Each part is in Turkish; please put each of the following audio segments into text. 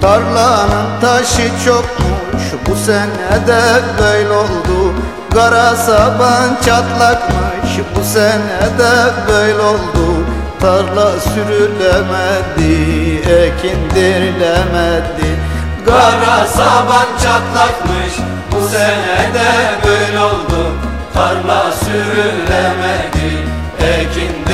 Tarlanın taşı çokmuş bu sene de böyle oldu. Kara saban çatlakmış bu sene de böyle oldu. Tarla sürülemedi, ekin dirilemedi Kara saban çatlakmış Bu sene de böyle oldu. Tarla sürülemedi Ekin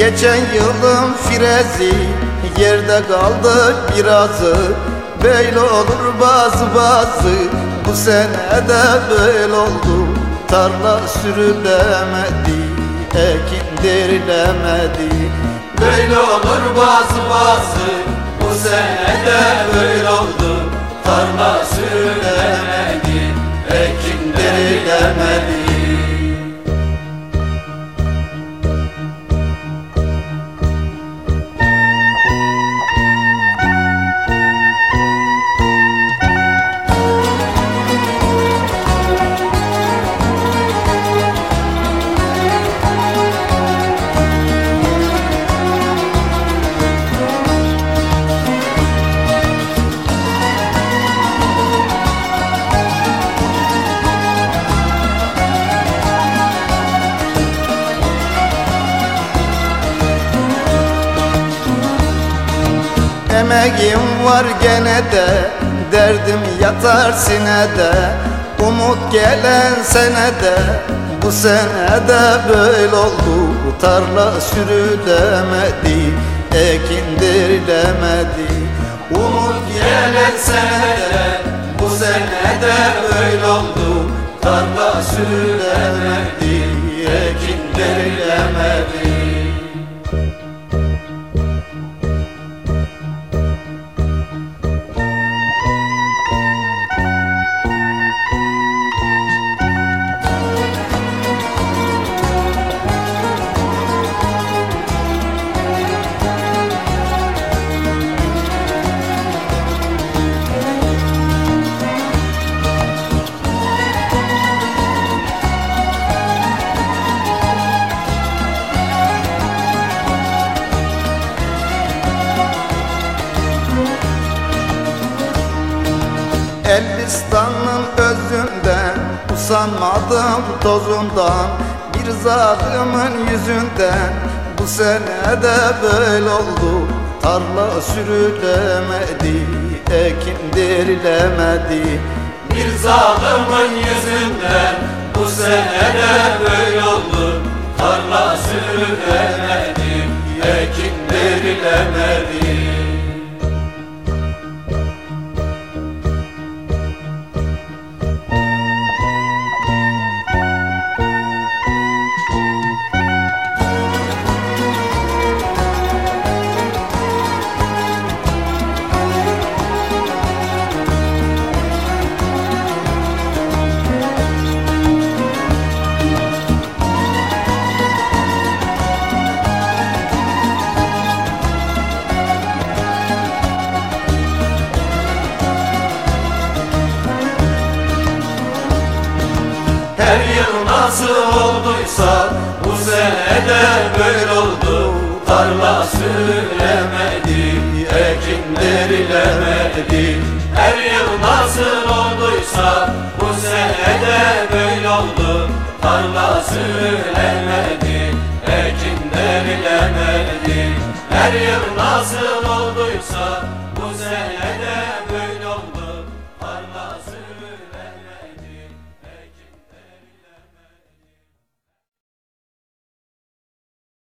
Geçen yılın firezi yerde kaldı birazı. Böyle olur bazı bazı bu sene de böyle oldu. Tarla sürülemedi, ekin derilemedi. Böyle olur bazı bazı Bu sene de böyle oldu. Tarla sürülemedi Ekin derilemedi Emeğim var gene de Derdim yatar sinede Umut gelen senede Bu senede böyle oldu. Tarla sürülemedi Ekin dirilemedi Umut gelen senede Bu senede böyle oldu. Tarla sürülemedi Ekin derilemedi Elbistan'ın özünden Usanmadım tozundan Bir zalimin yüzünden. Bu sene böyle oldu Tarla sürülemedi Ekin derilemedi Bir zalimin yüzünden Bu senede böyle oldu Tarla sürülemedi Ekin derilemedi nasıl olduysa bu sene de böyle oldu. Tarla sürülemedi, ekin derilemedi Her yıl nasıl olduysa bu sene de böyle oldu. Tarla sürülemedi, ekin derilemedi Her yıl nasıl olduysa